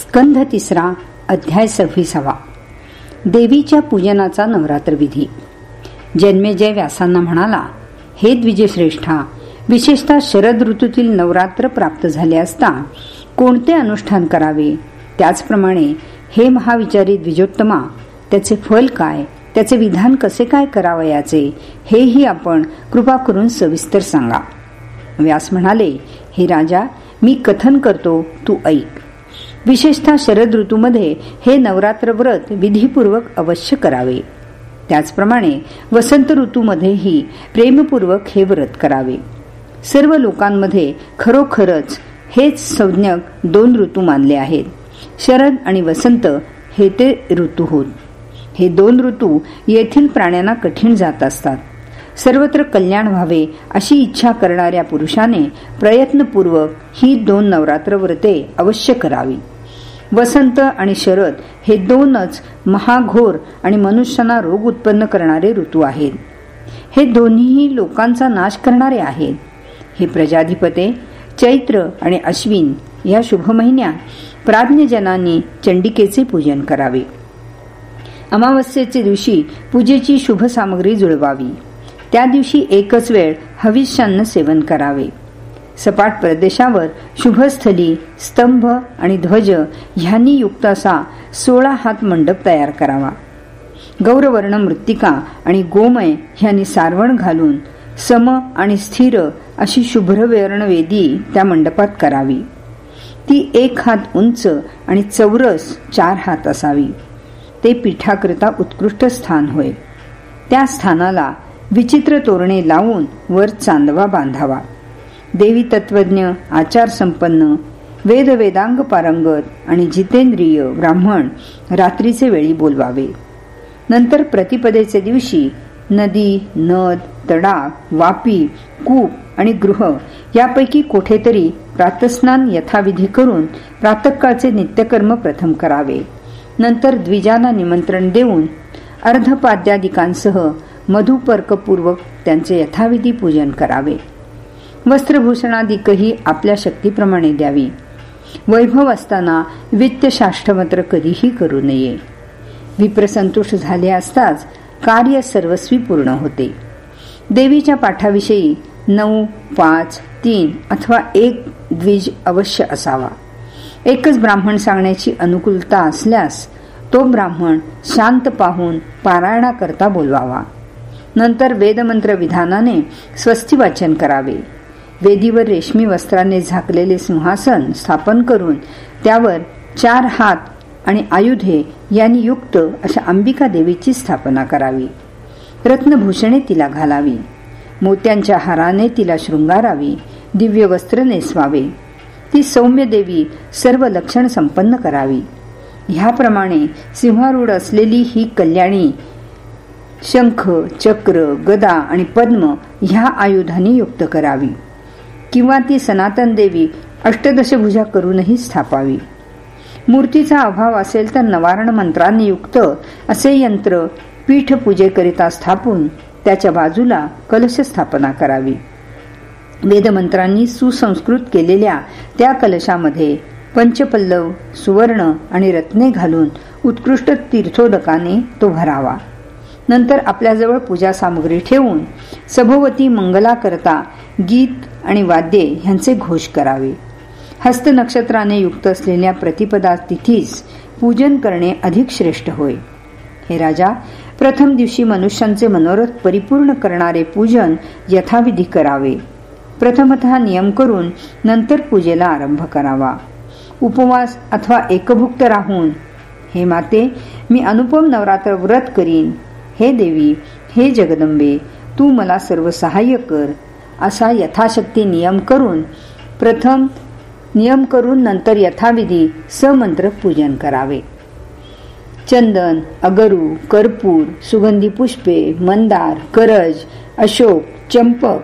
स्कंध तिसरा अध्याय सव्वीसावा. देवीच्या पूजनाचा नवरात्र विधी. जन्मेजय व्यासांना म्हणाला हे द्विजश्रेष्ठा विशेषतः शरद ऋतूतील नवरात्र प्राप्त झाले असता कोणते अनुष्ठान करावे? त्याचप्रमाणे हे महाविचारी द्विजोत्तमा त्याचे फल काय? त्याचे विधान कसे काय करावयाचे हेही आपण कृपा करून सविस्तर सांगा. व्यास म्हणाले हे राजा मी कथन करतो तू ऐक. विशेषतः शरद ऋतूमध्ये हे नवरात्र व्रत विधीपूर्वक अवश्य करावे. त्याचप्रमाणे वसंत ऋतूमध्येही प्रेमपूर्वक हे व्रत करावे. सर्व लोकांमध्ये खरोखरच हेच संज्ञक दोन ऋतू मानले आहेत. शरद आणि वसंत हे ते ऋतू होत हे दोन ऋतू येथील प्राण्यांना कठीण जात असतात. सर्वत्र कल्याण व्हावे अशी इच्छा करणाऱ्या पुरुषाने प्रयत्नपूर्वक ही दोन नवरात्र व्रते अवश्य करावी. वसंत आणि शरद हे दोनच महाघोर आणि मनुष्यांना रोग उत्पन्न करणारे ऋतू आहेत. हे दोन्हीही लोकांचा नाश करणारे आहेत. हे प्रजाधिपते चैत्र आणि अश्विन या शुभ महिन्यात प्राज्ञजनांनी चंडिकेचे पूजन करावे. अमावस्येचे दिवशी पूजेची शुभ सामग्री जुळवावी. त्या दिवशी एकच वेळ हविष्यान्न सेवन करावे. सपाट प्रदेशावर शुभस्थली स्तंभ आणि ध्वज ह्यांनी युक्त असा सोळा हात मंडप तयार करावा. गौरवर्ण मृत्तिका आणि गोमय ह्यांनी सारवण घालून सम आणि स्थिर अशी शुभ्रवर्ण वेदी त्या मंडपात करावी. ती एक हात उंच आणि चौरस चार हात असावी. ते पीठाकरिता उत्कृष्ट स्थान होय. त्या स्थानाला विचित्र तोरणे लावून वर चांदवा बांधावा. देवी तत्वज्ञ आचार संपन्न वेद वेदांग पारंगत आणि जितेंद्रिय ब्राह्मण रात्रीचे वेळी बोलवावे. नंतर प्रतिपदेचे दिवशी नदी नद तडाग वापी कूप आणि गृह यापैकी कोठेतरी प्रातस्नान यथाविधी करून प्रातकाळचे नित्यकर्म प्रथम करावे. नंतर द्विजांना निमंत्रण देऊन अर्धपाद्यादिकांसह मधुपर्कपूर्वक त्यांचे यथाविधी पूजन करावे. वस्त्रभूषणादिकही आपल्या शक्तीप्रमाणे द्यावी. वैभव असताना वित्तशाष्ट्रमत्र कधीही करू नये. विप्रसंतुष्ट झाले असताच कार्य सर्वस्वी पूर्ण होते. देवीच्या पाठाविषयी नऊ पाच तीन अथवा एक द्विज अवश्य असावा. एकच ब्राह्मण सांगण्याची अनुकूलता असल्यास तो ब्राह्मण शांत पाहून पारायणाकरता बोलवावा. नंतर वेदमंत्र विधानाने स्वस्तिवाचन करावे. वेदीवर रेशमी वस्त्राने झाकलेले सिंहासन स्थापन करून त्यावर चार हात आणि आयुधे यांनी युक्त अशा अंबिका देवीची स्थापना करावी. रत्नभूषणे तिला घालावी. मोत्यांच्या हाराने तिला शृंगारावी. दिव्य वस्त्र नेसवावे ती सौम्य देवी सर्व लक्षण संपन्न करावी. ह्याप्रमाणे सिंहारूढ असलेली ही कल्याणी शंख चक्र गदा आणि पद्म ह्या आयुधांनी युक्त करावी. किंवा ती सनातन देवी अष्टदशभुजा करूनही स्थापावी. मूर्तीचा अभाव असेल तर नवारण मंत्रांनी युक्त असे यंत्र पीठ पूजेकरिता स्थापून त्याच्या बाजूला कलश स्थापना करावी. वेदमंत्रांनी सुसंस्कृत केलेल्या त्या कलशामध्ये पंचपल्लव सुवर्ण आणि रत्ने घालून उत्कृष्ट तीर्थोदकाने तो भरावा. नंतर आपल्याजवळ पूजा सामग्री ठेवून सभोवती मंगला करता गीत आणि वाद्ये ह्यांचे घोष करावे. हस्त नक्षत्राने युक्त असलेल्या प्रतिपदा तिथीस पूजन करणे अधिक श्रेष्ठ होय. हे राजा प्रथम दिवशी मनुष्यांचे मनोरथ परिपूर्ण करणारे पूजन यथाविधी करावे. प्रथमत नियम करून नंतर पूजेला आरंभ करावा. उपवास अथवा एकभुक्त राहून हे माते मी अनुपम नवरात्र व्रत करीन. हे देवी हे जगदंबे तू मला सर्व सहाय्य कर. असा यथाशक्ती नियम करून प्रथम नियम करून नंतर यथाविधी समंत्र पूजन करावे. चंदन अगरू कर्पूर सुगंधी पुष्पे मंदार करज अशोक चंपक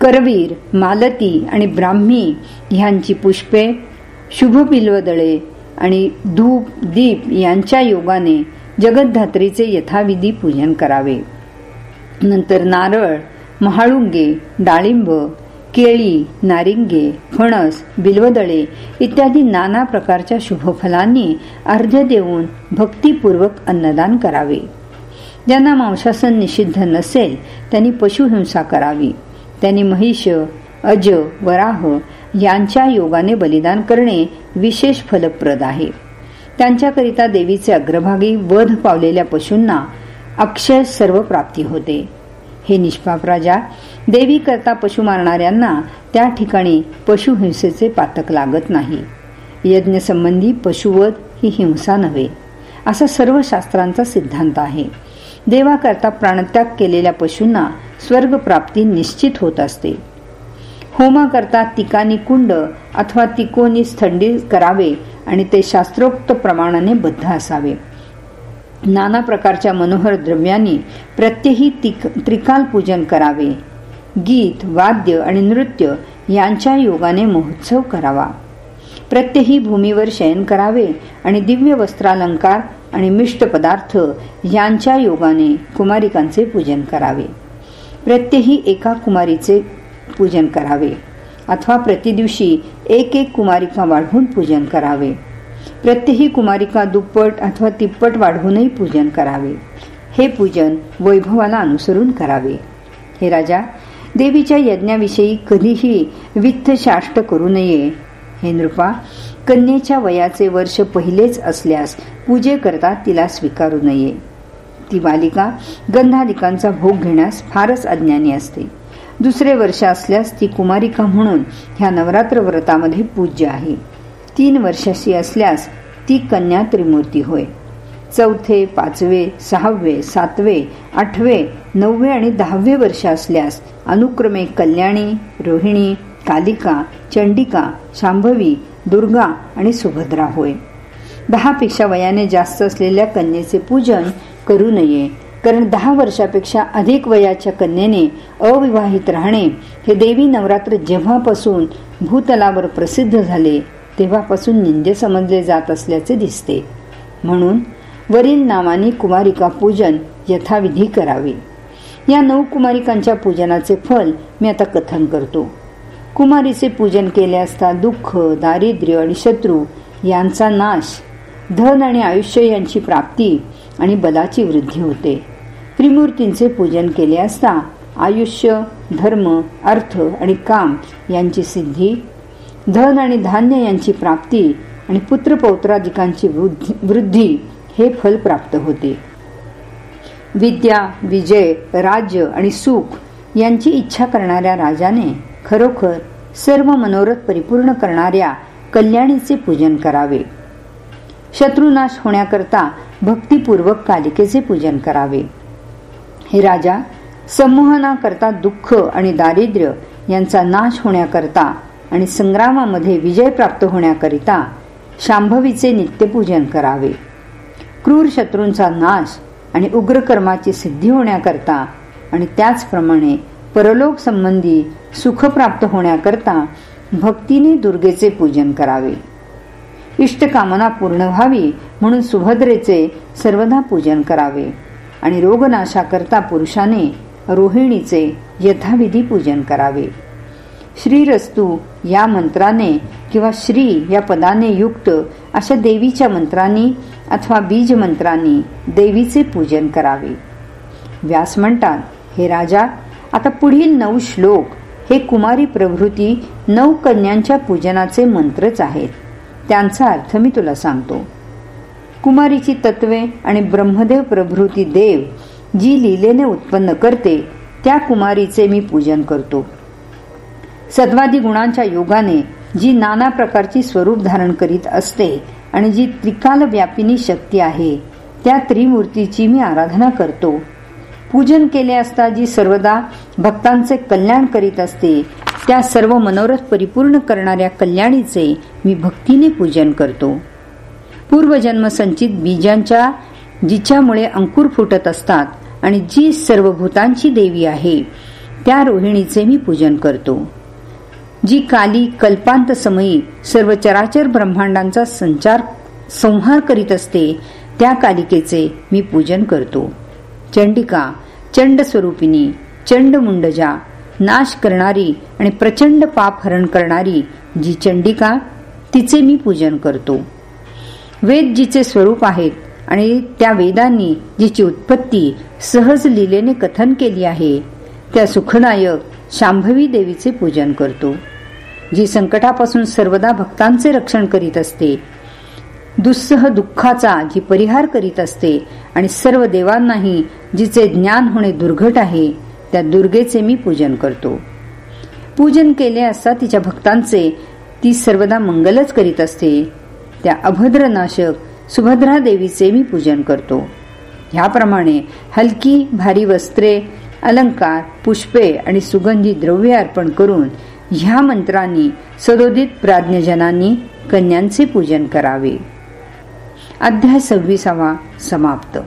करवीर मालती आणि ब्राह्मी ह्यांची पुष्पे शुभ बिल्वदळे आणि धूप दीप यांच्या योगाने जगद्धात्रीचे यथाविधी पूजन करावे. नंतर नारळ महाळुंगे डाळिंब केळी नारिंगे फणस बिल्वदळे इत्यादी नाना प्रकारच्या शुभफलांनी अर्ध्य देऊन भक्तिपूर्वक अन्नदान करावे. ज्यांना मांसासन निषिद्ध नसेल त्यांनी पशुहिंसा करावी. त्यांनी महिष अज वराह यांच्या योगाने बलिदान करणे विशेष फलप्रद आहे. त्यांच्याकरिता देवीचे अग्रभागी वध पावलेल्या पशूंना अक्षय सर्व प्राप्ती होते. हे निष्पाप राजा देवी करता पशु मारणाऱ्यांना त्या ठिकाणी पशुहिंसेचे पातक लागत नाही. यज्ञ संबंधी पशुवध ही हिंसा नव्हे असा सर्व शास्त्रांचा सिद्धांत आहे. देवाकरता प्राणत्याग केलेल्या पशूंना स्वर्ग प्राप्ती निश्चित होत असते. होमाकरता तिकानी कुंड अथवा तिकोनी स्थंडित करावे आणि ते शास्त्रोक्त प्रमाणाने बद्ध असावे. नाना प्रकारच्या मनोहर द्रव्यांनी प्रत्येही त्रिकाल पूजन करावे. गीत वाद्य आणि नृत्य यांच्या योगाने महोत्सव करावा. प्रत्यही भूमीवर शयन करावे आणि दिव्य वस्त्रालंकार आणि मिष्ट पदार्थ यांच्या योगाने कुमारिकांचे पूजन करावे. प्रत्येही एका कुमारीचे पूजन करावे. अथवा प्रतिदिवशी एक एक कुमारिका वाढवून पूजन करावे. प्रत्येही कुमारिका दुप्पट अथवा तिप्पट वाढवूनही पूजन करावे. हे पूजन वैभवाला अनुसरून करावे. हे राजा देवीच्या यज्ञाविषयी कधीही वित्त शाष्ट करू नये. हे नृपा कन्येच्या वयाचे वर्ष पहिलेच असल्यास पूजे करता तिला स्वीकारू नये. ती बालिका गंधालिकांचा भोग घेण्यास फारच अज्ञानी असते. दुसरे वर्ष असल्यास ती कुमारिका म्हणून ह्या नवरात्र व्रतामध्ये पूज्य आहे. तीन वर्षाशी असल्यास ती कन्या त्रिमूर्ती होय. चौथे पाचवे सहावे सातवे आठवे नववे आणि दहावे वर्ष असल्यास अनुक्रमे कल्याणी रोहिणी कालिका चंडिका शांभवी दुर्गा आणि सुभद्रा होय. दहापेक्षा वयाने जास्त असलेल्या कन्येचे पूजन करू नये. कारण दहा वर्षापेक्षा अधिक वयाच्या कन्येने अविवाहित राहणे हे देवी नवरात्र जेव्हापासून भूतलावर प्रसिद्ध झाले तेव्हापासून निंदे समजले जात असल्याचे दिसते. म्हणून वरील नावाने कुमारिका पूजन यथाविधी करावे. या नऊ कुमारिकांच्या पूजनाचे फल मी आता कथन करतो. कुमारीचे पूजन केले असता दुःख दारिद्र्य आणि शत्रू यांचा नाश धन आणि आयुष्य यांची प्राप्ती आणि बलाची वृद्धी होते. त्रिमूर्तींचे पूजन केले असता आयुष्य धर्म अर्थ आणि काम यांची सिद्धी धन आणि धान्य यांची प्राप्ती आणि पुत्रपौत्राधिकांची वृद्धी हे फल प्राप्त होते. विद्या विजय राज्य आणि सुख यांची इच्छा करणाऱ्या राजाने खरोखर सर्व मनोरथ परिपूर्ण करणाऱ्या कल्याणीचे पूजन करावे. शत्रुनाश होण्याकरता भक्तिपूर्वक कालिकेचे पूजन करावे. हे राजा संमोहनाकरता दुःख आणि दारिद्र्य यांचा नाश होण्याकरता आणि संग्रामामध्ये विजय प्राप्त होण्याकरिता शांभवीचे नित्यपूजन करावे. क्रूर शत्रूंचा नाश आणि उग्रकर्माची सिद्धी होण्याकरता आणि त्याचप्रमाणे परलोक संबंधी सुख प्राप्त होण्याकरता भक्तीने दुर्गेचे पूजन करावे. इष्टकामना पूर्ण व्हावी म्हणून सुभद्रेचे सर्वदा पूजन करावे. आणि रोगनाशाकरता पुरुषाने रोहिणीचे यथाविधी पूजन करावे. श्रीरस्तू या मंत्राने किंवा श्री या पदाने युक्त अशा देवीच्या मंत्रांनी अथवा बीज मंत्रांनी देवीचे पूजन करावे. व्यास म्हणतात हे राजा आता पुढील नऊ श्लोक हे कुमारी प्रभृती नऊ कन्यांच्या पूजनाचे मंत्रच आहेत. त्यांचा अर्थ मी तुला सांगतो. कुमारीची तत्वे आणि ब्रह्मदेव प्रभृती देव जी लीलेने उत्पन्न करते त्या कुमारीचे मी पूजन करतो. सद्वादी गुणांच्या योगाने जी नाना प्रकारची स्वरूप धारण करीत असते आणि जी त्रिकाल व्यापिनी शक्ती आहे त्या त्रिमूर्तीची मी आराधना करतो. पूजन केले असता जी सर्वदा भक्तांचे कल्याण करीत असते त्या सर्व मनोरथ परिपूर्ण करणाऱ्या कल्याणीचे मी भक्तीने पूजन करतो. पूर्वजन्म संचित बीजांच्या जिच्यामुळे अंकुर फुटत असतात आणि जी सर्व भूतांची देवी आहे त्या रोहिणीचे मी पूजन करतो. जी काली कल्पांत समयी सर्व चराचर ब्रह्मांडांचा संचार संहार करीत असते त्या कालिकेचे मी पूजन करतो. चंडिका चंड स्वरूपिणी चंड मुंडजा नाश करणारी आणि प्रचंड पाप हरण करणारी जी चंडिका तिचे मी पूजन करतो. वेद जिचे स्वरूप आहेत आणि त्या वेदांनी जिची उत्पत्ती सहज लिलेने कथन केली आहे त्या सुखदायक शांभवी देवीचे पूजन करतो जी संकटापासून सर्वदा भक्तांचे रक्षण करीत असते दुस्सह दुःखाचा जी परिहार करीत असते आणि सर्व देवांनाही जिचे ज्ञान होणे दुर्घट आहे त्या दुर्गेचे मी पूजन करतो. पूजन केले असता तिच्या भक्तांचे ती सर्वदा मंगलच करीत असते त्या अभद्रनाशक सुभद्रा देवीचे मी पूजन करतो. ह्याप्रमाणे हलकी भारी वस्त्रे अलंकार पुष्पे आणि सुगंधी द्रव्य अर्पण करून ह्या मंत्रांनी सदोदित प्राज्ञजनांनी कन्यांचे पूजन करावे. अध्याय सव्वीसावा समाप्त.